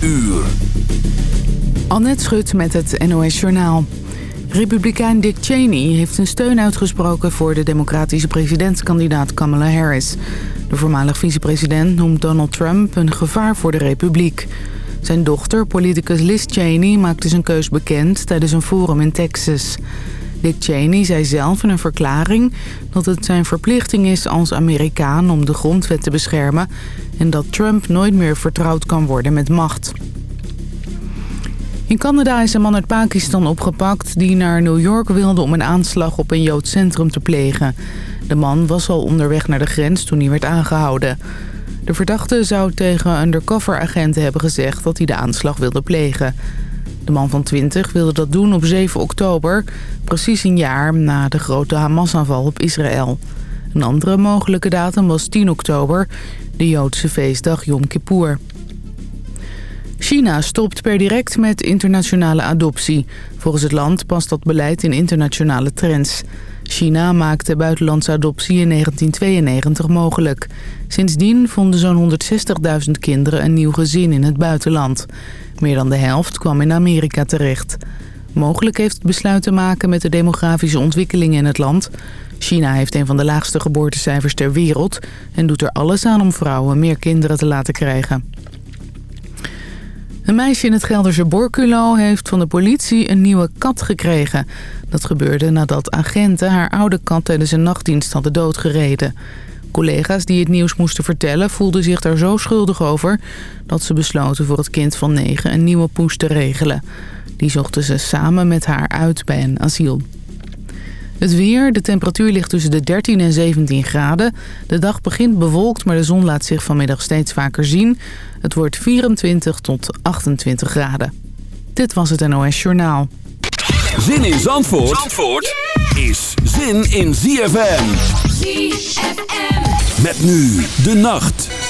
uur. Annette Schut met het NOS Journaal. Republikein Dick Cheney heeft zijn steun uitgesproken voor de democratische presidentskandidaat Kamala Harris. De voormalig vicepresident noemt Donald Trump een gevaar voor de republiek. Zijn dochter, politicus Liz Cheney, maakte zijn keus bekend tijdens een forum in Texas. Dick Cheney zei zelf in een verklaring dat het zijn verplichting is als Amerikaan om de grondwet te beschermen... en dat Trump nooit meer vertrouwd kan worden met macht. In Canada is een man uit Pakistan opgepakt die naar New York wilde om een aanslag op een Joods centrum te plegen. De man was al onderweg naar de grens toen hij werd aangehouden. De verdachte zou tegen undercover-agenten hebben gezegd dat hij de aanslag wilde plegen. De man van 20 wilde dat doen op 7 oktober, precies een jaar na de grote Hamas-aanval op Israël. Een andere mogelijke datum was 10 oktober, de Joodse feestdag Yom Kippur. China stopt per direct met internationale adoptie. Volgens het land past dat beleid in internationale trends. China maakte buitenlandse adoptie in 1992 mogelijk. Sindsdien vonden zo'n 160.000 kinderen een nieuw gezin in het buitenland. Meer dan de helft kwam in Amerika terecht. Mogelijk heeft het besluit te maken met de demografische ontwikkelingen in het land. China heeft een van de laagste geboortecijfers ter wereld... en doet er alles aan om vrouwen meer kinderen te laten krijgen. Een meisje in het Gelderse Borculo heeft van de politie een nieuwe kat gekregen. Dat gebeurde nadat agenten haar oude kat tijdens een nachtdienst hadden doodgereden. Collega's die het nieuws moesten vertellen voelden zich daar zo schuldig over... dat ze besloten voor het kind van negen een nieuwe poes te regelen. Die zochten ze samen met haar uit bij een asiel. Het weer, de temperatuur ligt tussen de 13 en 17 graden. De dag begint bewolkt, maar de zon laat zich vanmiddag steeds vaker zien. Het wordt 24 tot 28 graden. Dit was het NOS Journaal. Zin in Zandvoort, Zandvoort is zin in ZFM. ZFM. Met nu de nacht.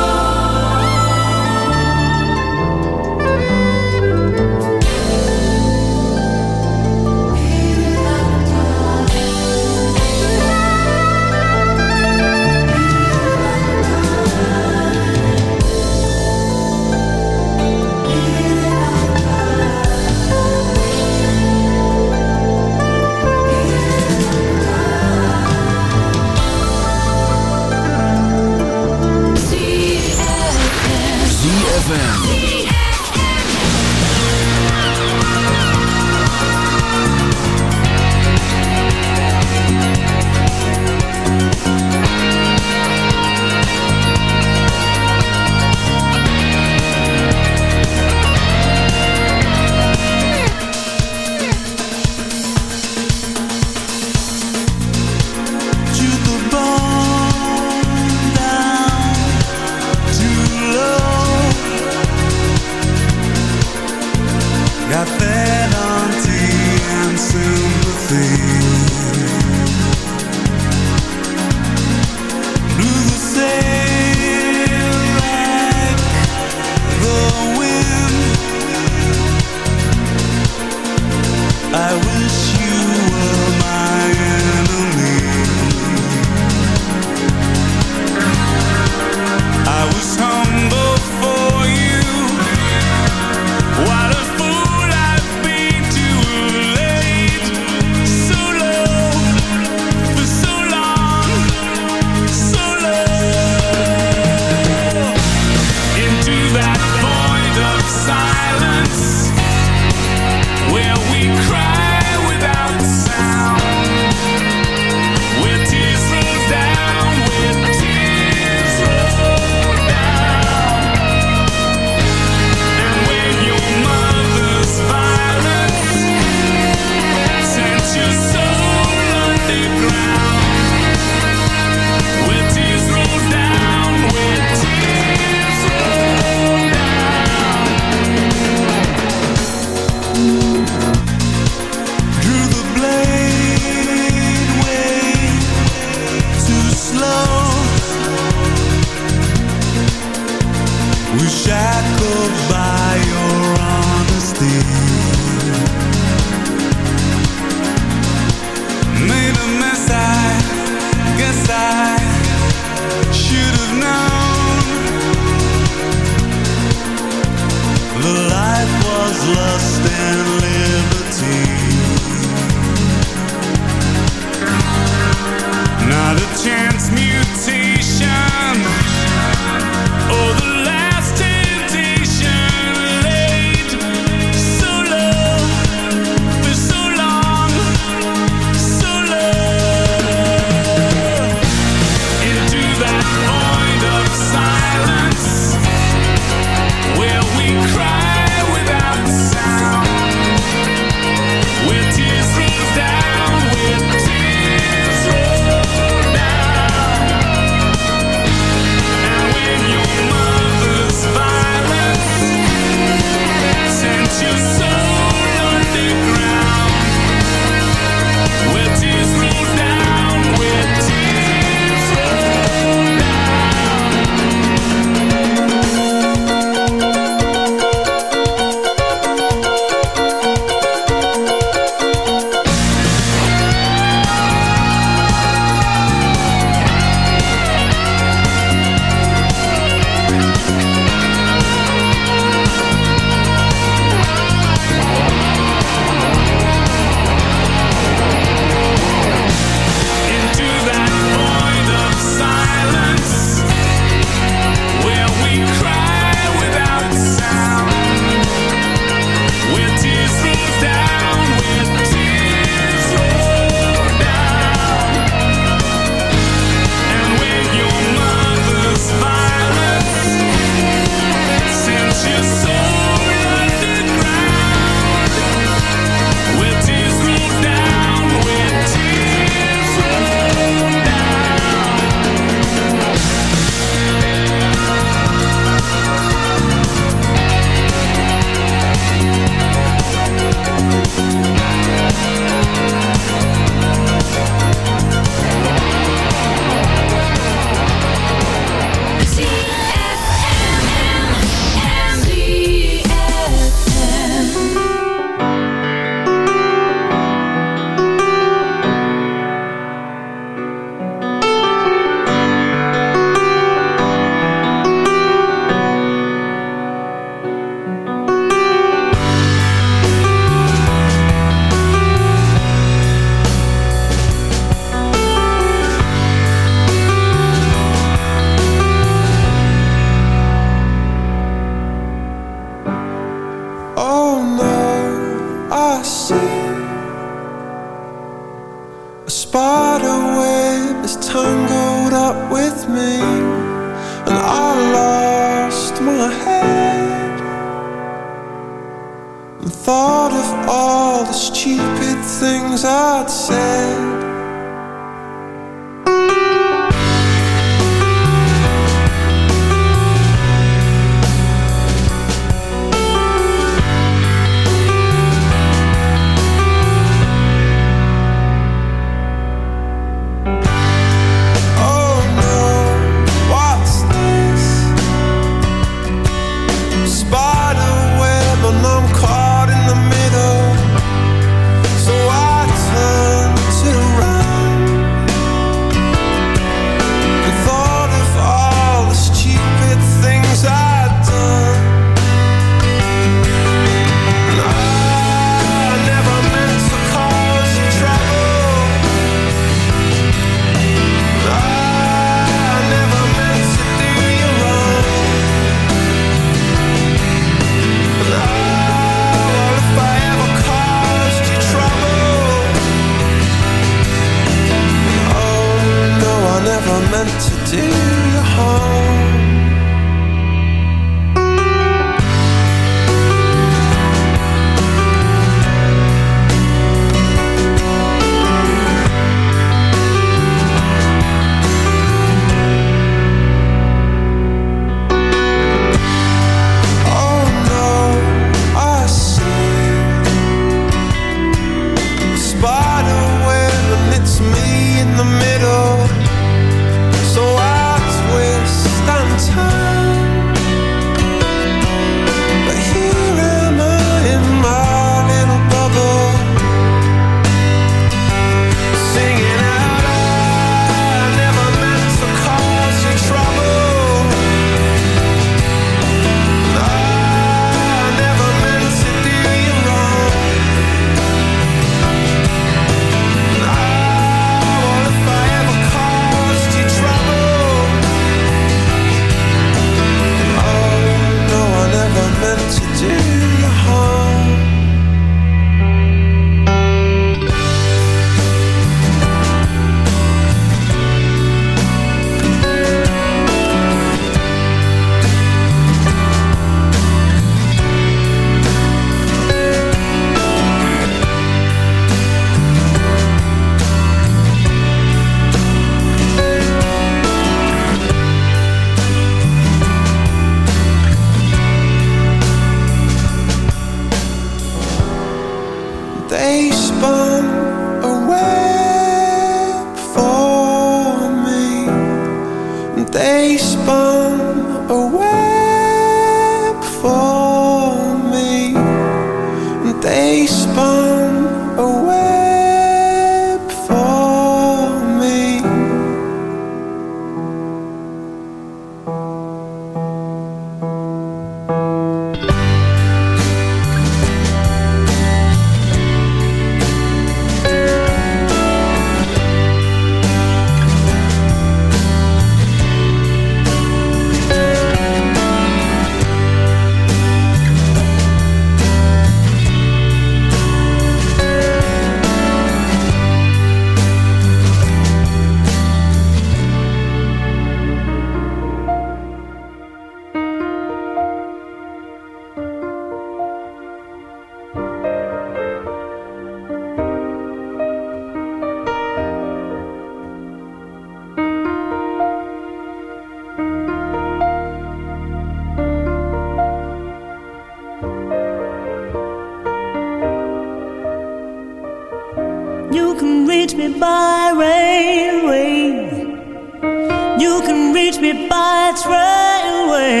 me by train.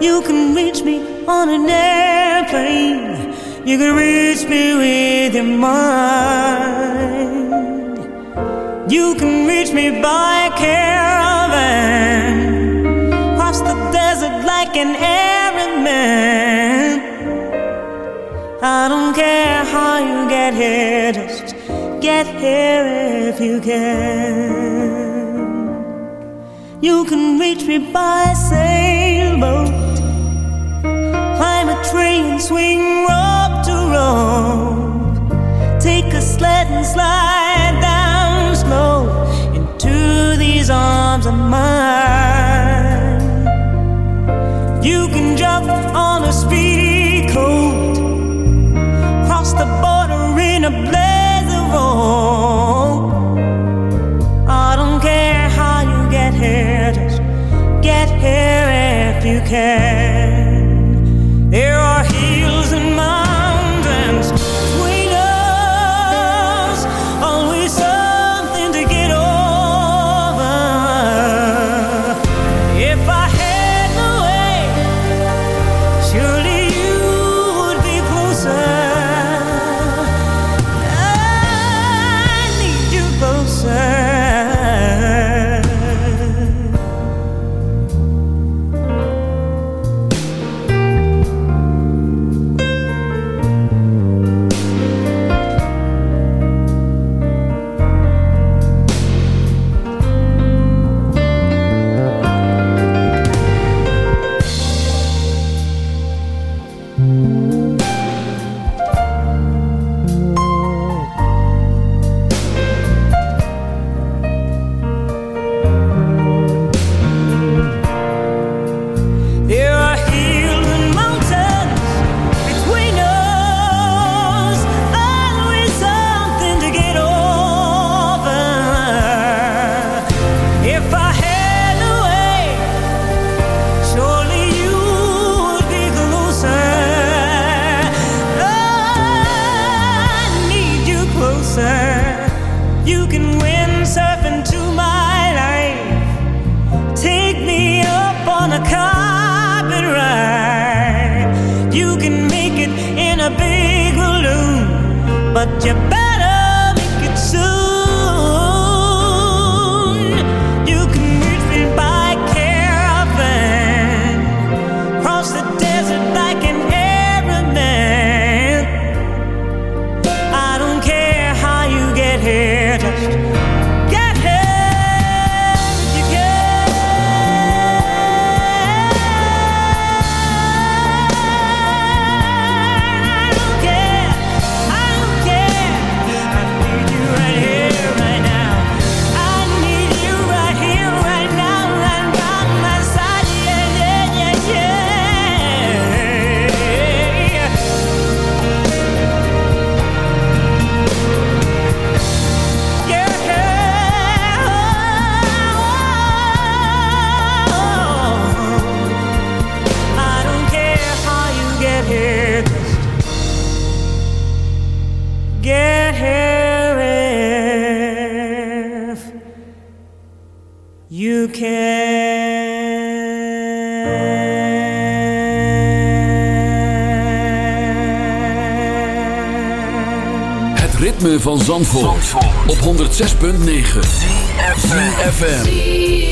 You can reach me on an airplane. You can reach me with your mind. You can reach me by caravan. Cross the desert like an errand man. I don't care how you get here, just get here if you can. You can reach me by sailboat. Climb a tree and swing rope to rope. Take a sled and slide down slow into these arms of mine. You can jump on a speedy coat. Cross the border in a blaze of oil. can. You can. ritme van Zandvoort, Zandvoort. op 106.9 FM.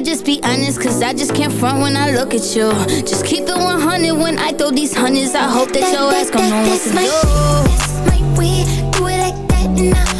I just be honest, cause I just can't front when I look at you. Just keep it 100 when I throw these hundreds. I hope that, that your ass gon' know what to my, do. That's my way, do it like that, and I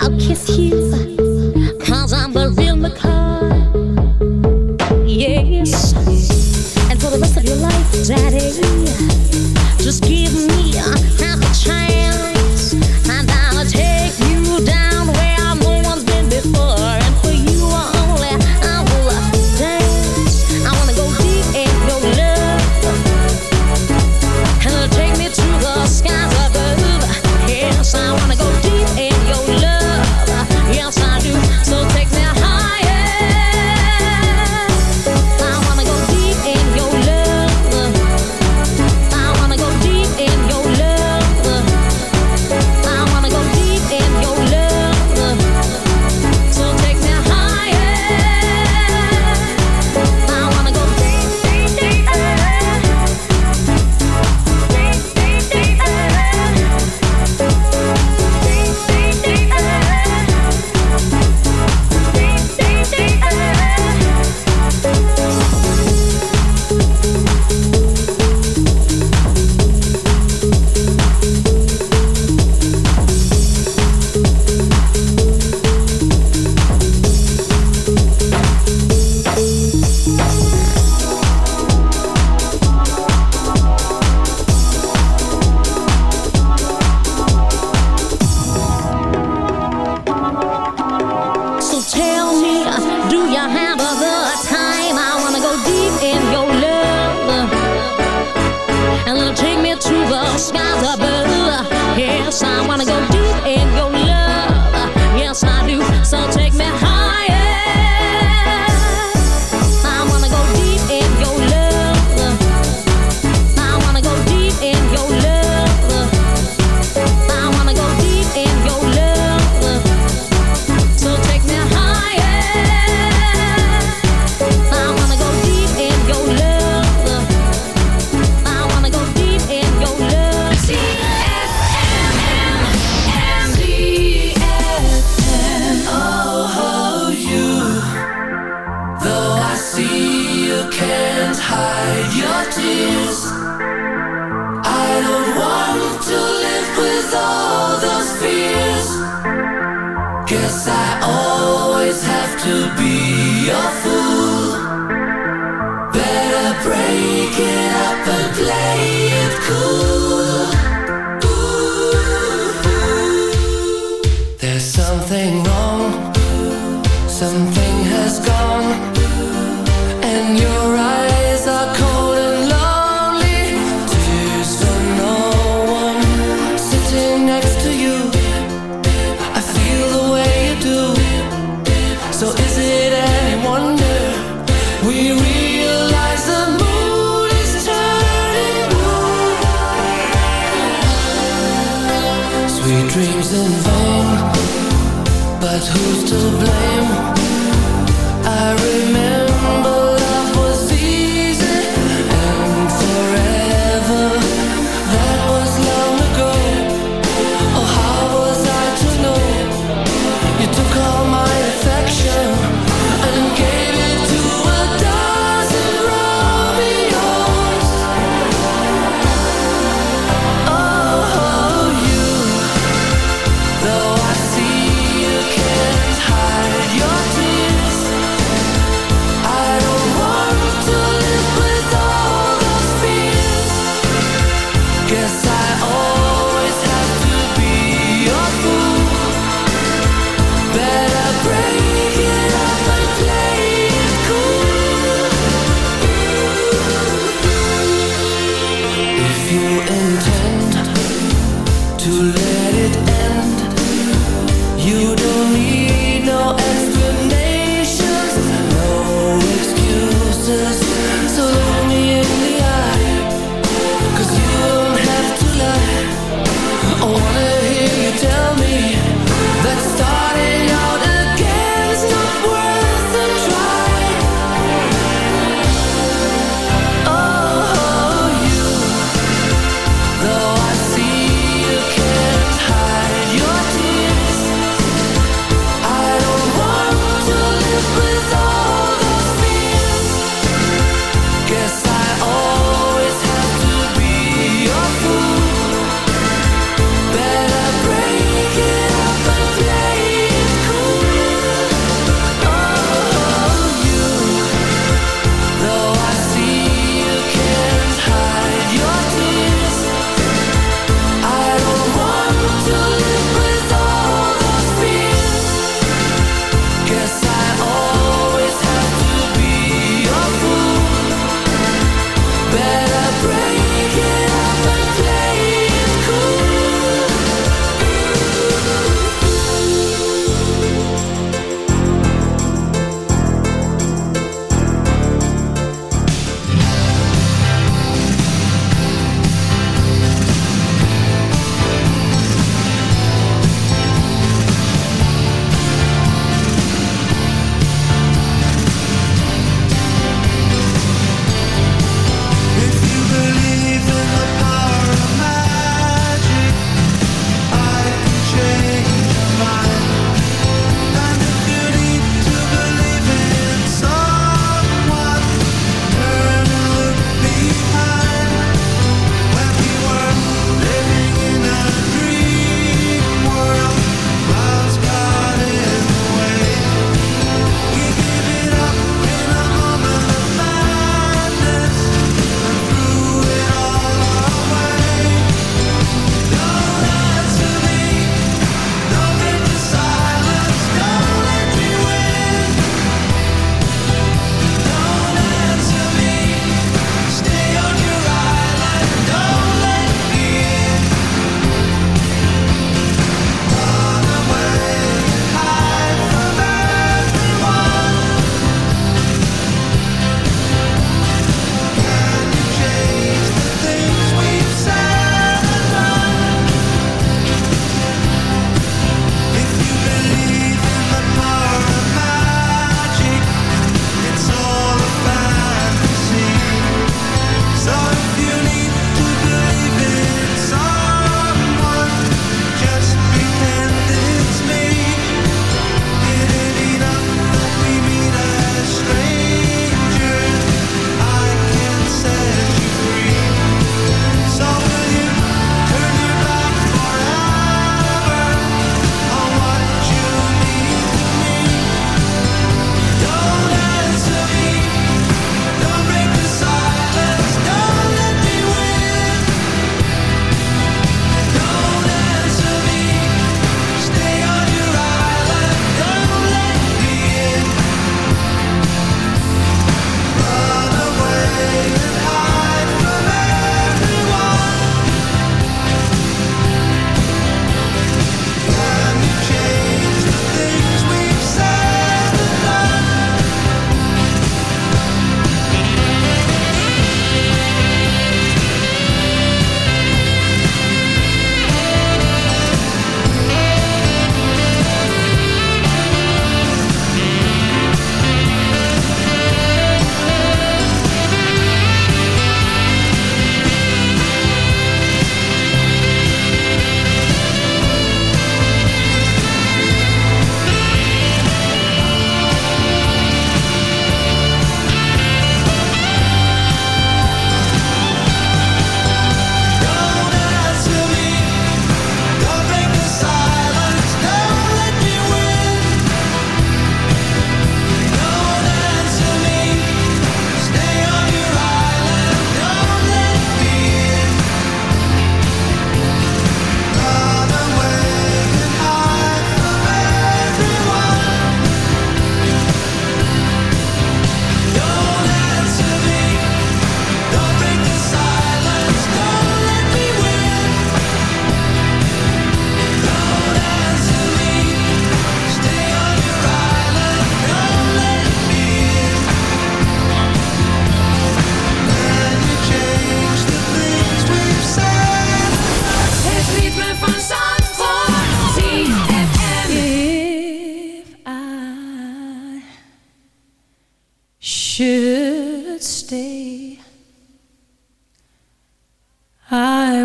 I'll kiss his. Cause I'm the real McCoy. Yes. And for the rest of your life, Daddy, just give me.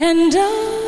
And I